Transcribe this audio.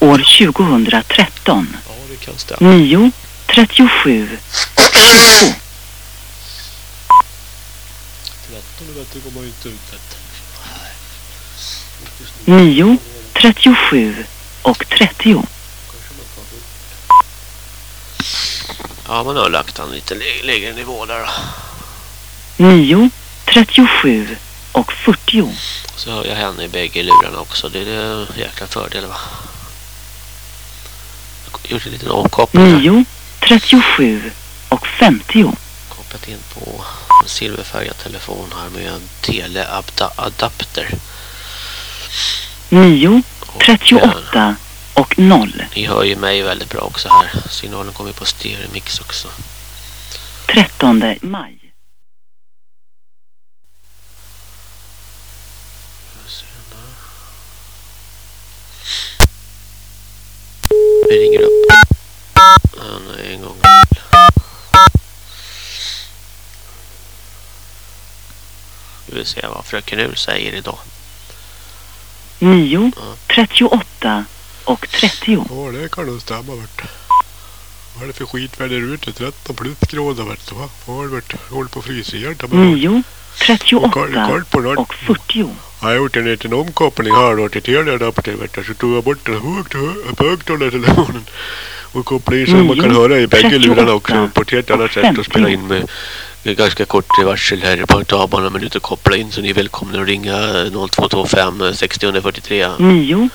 år 2013. Ja, det kan stämma. 9, 37 och 22. 13 vet du går man ju inte ut vet. 9, 37 och 30. Ja, man har lagt han lite lä- lägre nivå där då. 9, 37 och 40. Så hör jag henne i bägge lurarna också. Det är jäkla fördel va. Gjort en liten omkoppling här. 9, 37 och 50. Kopplat in på en silverfärgad telefon här med en teleadapter. 9, Och, 38 och 0. eh, Ni hör ju mig väldigt bra också här. Signalen kommer på stereomix också. 13 maj. Vi ringer upp. Han är en gång. Vi vill se vad fröken Ur säger idag. 9, Ja. 38 och 30. Ja, det kan nog stämma vart. Vad är det för skitväder ute? 13 plusgrader vart det va? Vad har det varit? Håller på att frysa ihjäl det. men- 9, Och koll- 38 koll på något. och 40. Jag har gjort en liten omkoppling här då till du. Så tog jag bort den högtalartelefonen. Och kopplade in så man Nio, kan höra i bägge 38 lurarna också på ett helt annat sätt och 50. spela in med, med ganska kort varsel här. På av bara några minuter koppla in så ni är välkomna att ringa 0225 60 143. 9,